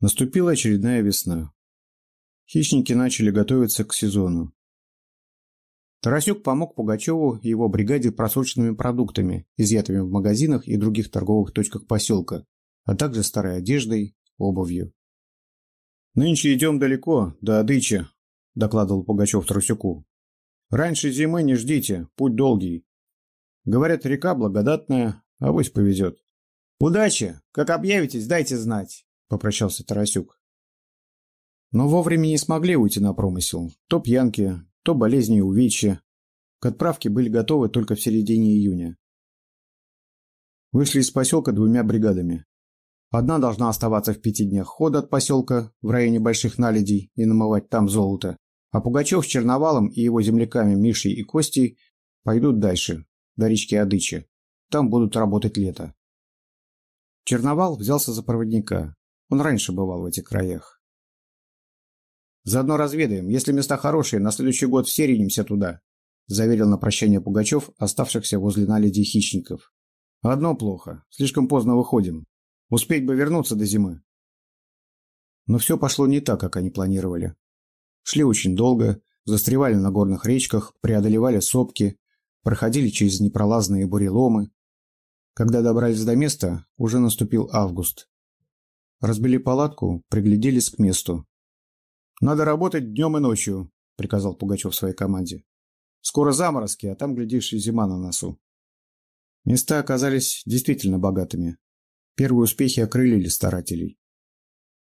Наступила очередная весна. Хищники начали готовиться к сезону. Тарасюк помог Пугачеву и его бригаде просроченными продуктами, изъятыми в магазинах и других торговых точках поселка, а также старой одеждой, обувью. «Нынче идем далеко, до Адыча», – докладывал Пугачев Тарасюку. «Раньше зимы не ждите, путь долгий. Говорят, река благодатная, а авось повезет». «Удачи! Как объявитесь, дайте знать!» – попрощался Тарасюк. Но вовремя не смогли уйти на промысел. То пьянки, то болезни и увечья. К отправке были готовы только в середине июня. Вышли из поселка двумя бригадами. Одна должна оставаться в пяти днях хода от поселка в районе Больших Наледей и намывать там золото, а Пугачев с Черновалом и его земляками Мишей и Костей пойдут дальше, до речки Адыча. Там будут работать лето. Черновал взялся за проводника. Он раньше бывал в этих краях. «Заодно разведаем. Если места хорошие, на следующий год все ринемся туда», заверил на прощание Пугачев, оставшихся возле наледи хищников. «Одно плохо. Слишком поздно выходим. Успеть бы вернуться до зимы». Но все пошло не так, как они планировали. Шли очень долго, застревали на горных речках, преодолевали сопки, проходили через непролазные буреломы. Когда добрались до места, уже наступил август. Разбили палатку, пригляделись к месту. «Надо работать днем и ночью», — приказал Пугачев своей команде. «Скоро заморозки, а там, глядишь, и зима на носу». Места оказались действительно богатыми. Первые успехи окрылили старателей.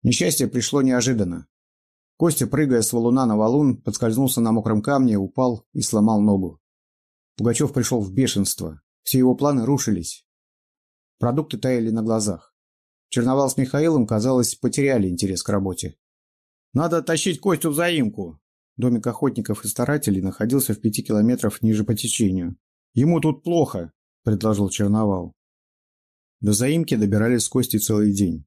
Несчастье пришло неожиданно. Костя, прыгая с валуна на валун, подскользнулся на мокром камне, упал и сломал ногу. Пугачев пришел в бешенство. Все его планы рушились. Продукты таяли на глазах. Черновал с Михаилом, казалось, потеряли интерес к работе. «Надо тащить Костю в заимку!» Домик охотников и старателей находился в пяти километрах ниже по течению. «Ему тут плохо», — предложил Черновал. До заимки добирались с Костей целый день.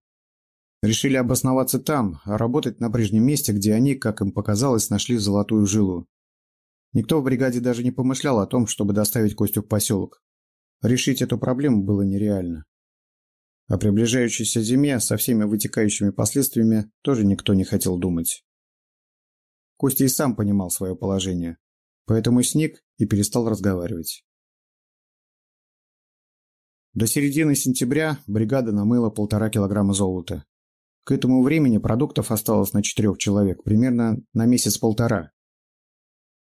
Решили обосноваться там, а работать на прежнем месте, где они, как им показалось, нашли золотую жилу. Никто в бригаде даже не помышлял о том, чтобы доставить Костю в поселок. Решить эту проблему было нереально. О приближающейся зиме со всеми вытекающими последствиями тоже никто не хотел думать. Костя и сам понимал свое положение, поэтому сник и перестал разговаривать. До середины сентября бригада намыла полтора килограмма золота. К этому времени продуктов осталось на четырех человек, примерно на месяц-полтора.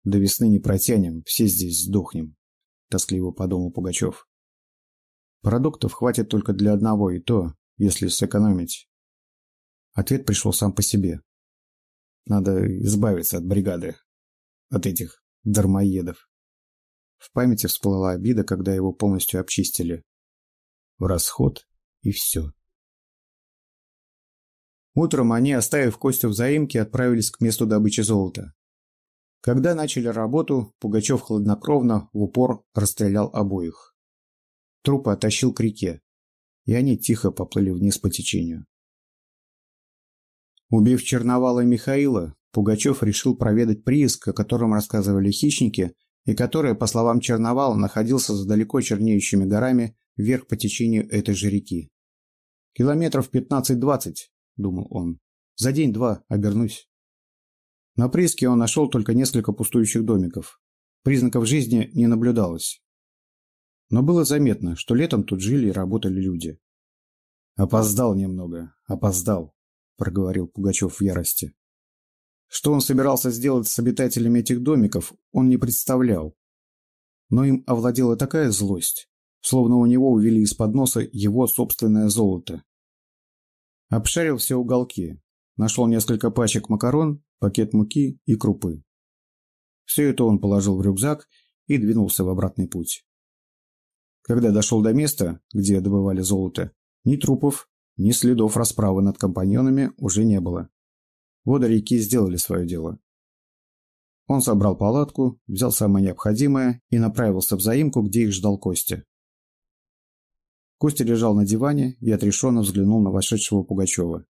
До весны не протянем, все здесь сдохнем, тоскливо подумал Пугачев. Продуктов хватит только для одного, и то, если сэкономить. Ответ пришел сам по себе. Надо избавиться от бригады. От этих дармоедов. В памяти всплыла обида, когда его полностью обчистили. В расход и все. Утром они, оставив Костю в заимке, отправились к месту добычи золота. Когда начали работу, Пугачев хладнокровно в упор расстрелял обоих. Трупы оттащил к реке, и они тихо поплыли вниз по течению. Убив Черновала и Михаила, Пугачев решил проведать прииск, о котором рассказывали хищники, и который, по словам Черновала, находился за далеко чернеющими горами вверх по течению этой же реки. «Километров пятнадцать-двадцать», — думал он. «За день-два обернусь». На прииске он нашел только несколько пустующих домиков. Признаков жизни не наблюдалось но было заметно, что летом тут жили и работали люди. «Опоздал немного, опоздал», – проговорил Пугачев в ярости. Что он собирался сделать с обитателями этих домиков, он не представлял. Но им овладела такая злость, словно у него увели из-под носа его собственное золото. Обшарил все уголки, нашел несколько пачек макарон, пакет муки и крупы. Все это он положил в рюкзак и двинулся в обратный путь. Когда дошел до места, где добывали золото, ни трупов, ни следов расправы над компаньонами уже не было. Воды реки сделали свое дело. Он собрал палатку, взял самое необходимое и направился в заимку, где их ждал Костя. Костя лежал на диване и отрешенно взглянул на вошедшего Пугачева.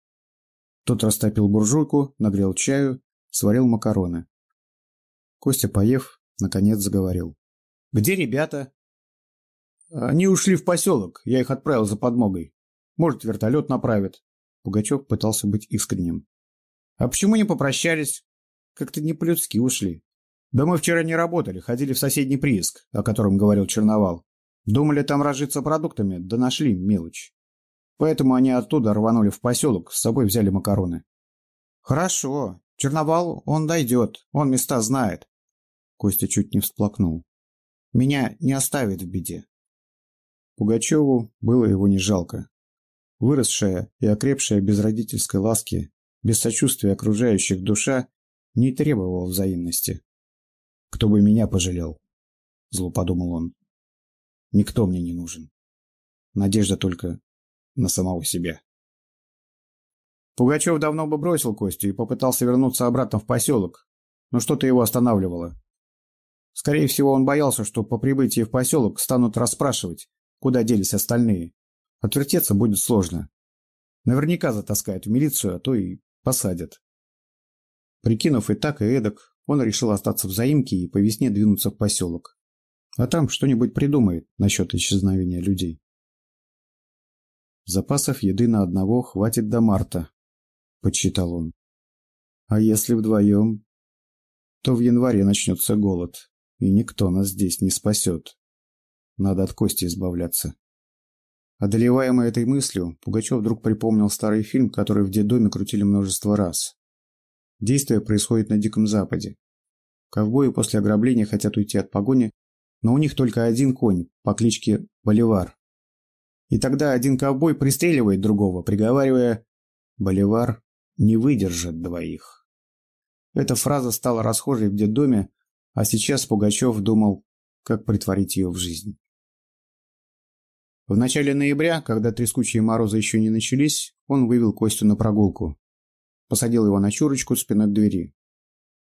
Тот растопил буржуйку, нагрел чаю, сварил макароны. Костя, поев, наконец заговорил. «Где ребята?» Они ушли в поселок, я их отправил за подмогой. Может, вертолет направят. Пугачев пытался быть искренним. «А почему не попрощались? Как-то не по-людски ушли. Да мы вчера не работали, ходили в соседний прииск, о котором говорил Черновал. Думали там разжиться продуктами, да нашли мелочь. Поэтому они оттуда рванули в поселок, с собой взяли макароны. Хорошо. Черновал, он дойдет, он места знает. Костя чуть не всплакнул. Меня не оставит в беде. Пугачеву было его не жалко. Выросшая и окрепшая без родительской ласки, без сочувствия окружающих душа, не требовала взаимности. «Кто бы меня пожалел?» — зло подумал он. «Никто мне не нужен. Надежда только на самого себя». Пугачев давно бы бросил Костю и попытался вернуться обратно в поселок, но что-то его останавливало. Скорее всего, он боялся, что по прибытии в поселок станут расспрашивать, куда делись остальные. Отвертеться будет сложно. Наверняка затаскают в милицию, а то и посадят. Прикинув и так, и эдак, он решил остаться в заимке и по весне двинуться в поселок. А там что-нибудь придумает насчет исчезновения людей. Запасов еды на одного хватит до марта, подсчитал он. А если вдвоем, то в январе начнется голод, и никто нас здесь не спасет. Надо от кости избавляться. Одолеваемый этой мыслью, Пугачев вдруг припомнил старый фильм, который в детдоме крутили множество раз. Действие происходит на Диком Западе. Ковбои после ограбления хотят уйти от погони, но у них только один конь по кличке Боливар. И тогда один ковбой пристреливает другого, приговаривая «Боливар не выдержит двоих». Эта фраза стала расхожей в детдоме, а сейчас Пугачев думал, как притворить ее в жизнь. В начале ноября, когда трескучие морозы еще не начались, он вывел Костю на прогулку. Посадил его на чурочку спиной к двери.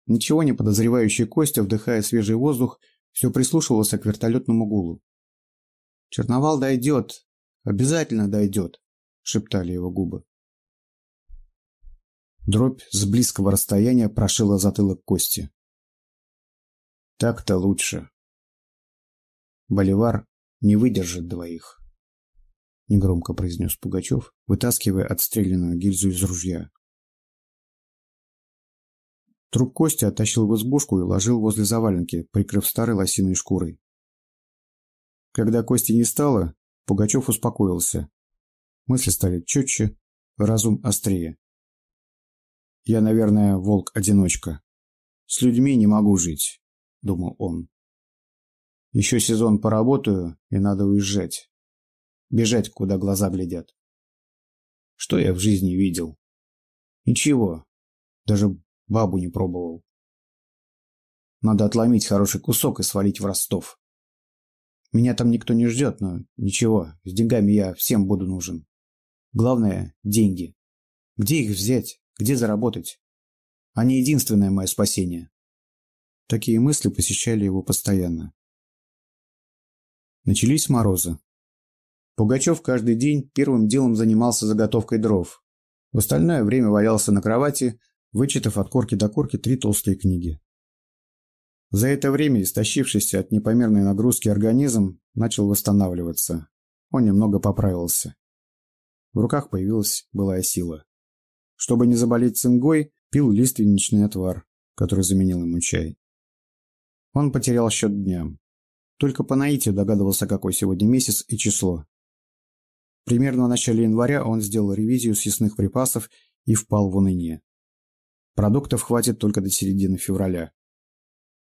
Ничего не подозревающий Костя, вдыхая свежий воздух, все прислушивался к вертолетному гулу. «Черновал дойдет! Обязательно дойдет!» — шептали его губы. Дробь с близкого расстояния прошила затылок Кости. «Так-то лучше. Боливар не выдержит двоих». — негромко произнес Пугачев, вытаскивая отстрелянную гильзу из ружья. Труп Кости оттащил в избушку и ложил возле заваленки, прикрыв старой лосиной шкурой. Когда Кости не стало, Пугачев успокоился. Мысли стали четче, разум острее. «Я, наверное, волк-одиночка. С людьми не могу жить», — думал он. «Еще сезон поработаю, и надо уезжать. Бежать, куда глаза глядят. Что я в жизни видел? Ничего. Даже бабу не пробовал. Надо отломить хороший кусок и свалить в Ростов. Меня там никто не ждет, но ничего, с деньгами я всем буду нужен. Главное – деньги. Где их взять? Где заработать? Они единственное мое спасение. Такие мысли посещали его постоянно. Начались морозы. Пугачев каждый день первым делом занимался заготовкой дров. В остальное время валялся на кровати, вычитав от корки до корки три толстые книги. За это время истощившийся от непомерной нагрузки организм начал восстанавливаться. Он немного поправился. В руках появилась былая сила. Чтобы не заболеть цингой, пил лиственничный отвар, который заменил ему чай. Он потерял счет дням. Только по наитию догадывался, какой сегодня месяц и число. Примерно в начале января он сделал ревизию съестных припасов и впал в уныние. Продуктов хватит только до середины февраля.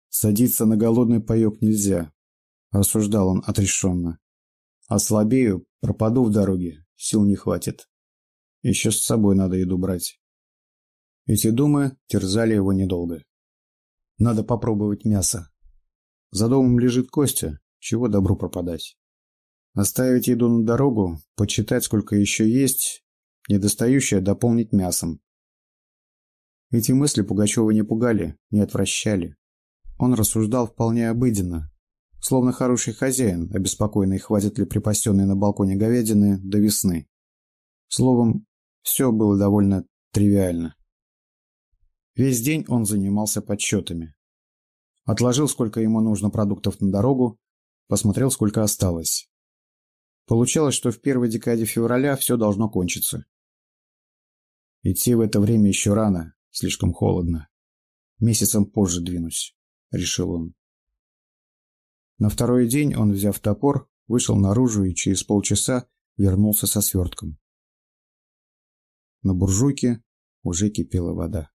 «Садиться на голодный паёк нельзя», – рассуждал он отрешенно. «Ослабею, пропаду в дороге, сил не хватит. Еще с собой надо еду брать». Эти думы терзали его недолго. «Надо попробовать мясо. За домом лежит Костя, чего добру пропадать». Оставить еду на дорогу, почитать, сколько еще есть, недостающее дополнить мясом. Эти мысли Пугачева не пугали, не отвращали. Он рассуждал вполне обыденно, словно хороший хозяин, обеспокоенный, хватит ли припасенной на балконе говядины до весны. Словом, все было довольно тривиально. Весь день он занимался подсчетами. Отложил, сколько ему нужно продуктов на дорогу, посмотрел, сколько осталось. Получалось, что в первой декаде февраля все должно кончиться. Идти в это время еще рано, слишком холодно. Месяцем позже двинусь, решил он. На второй день он, взяв топор, вышел наружу и через полчаса вернулся со свертком. На буржуйке уже кипела вода.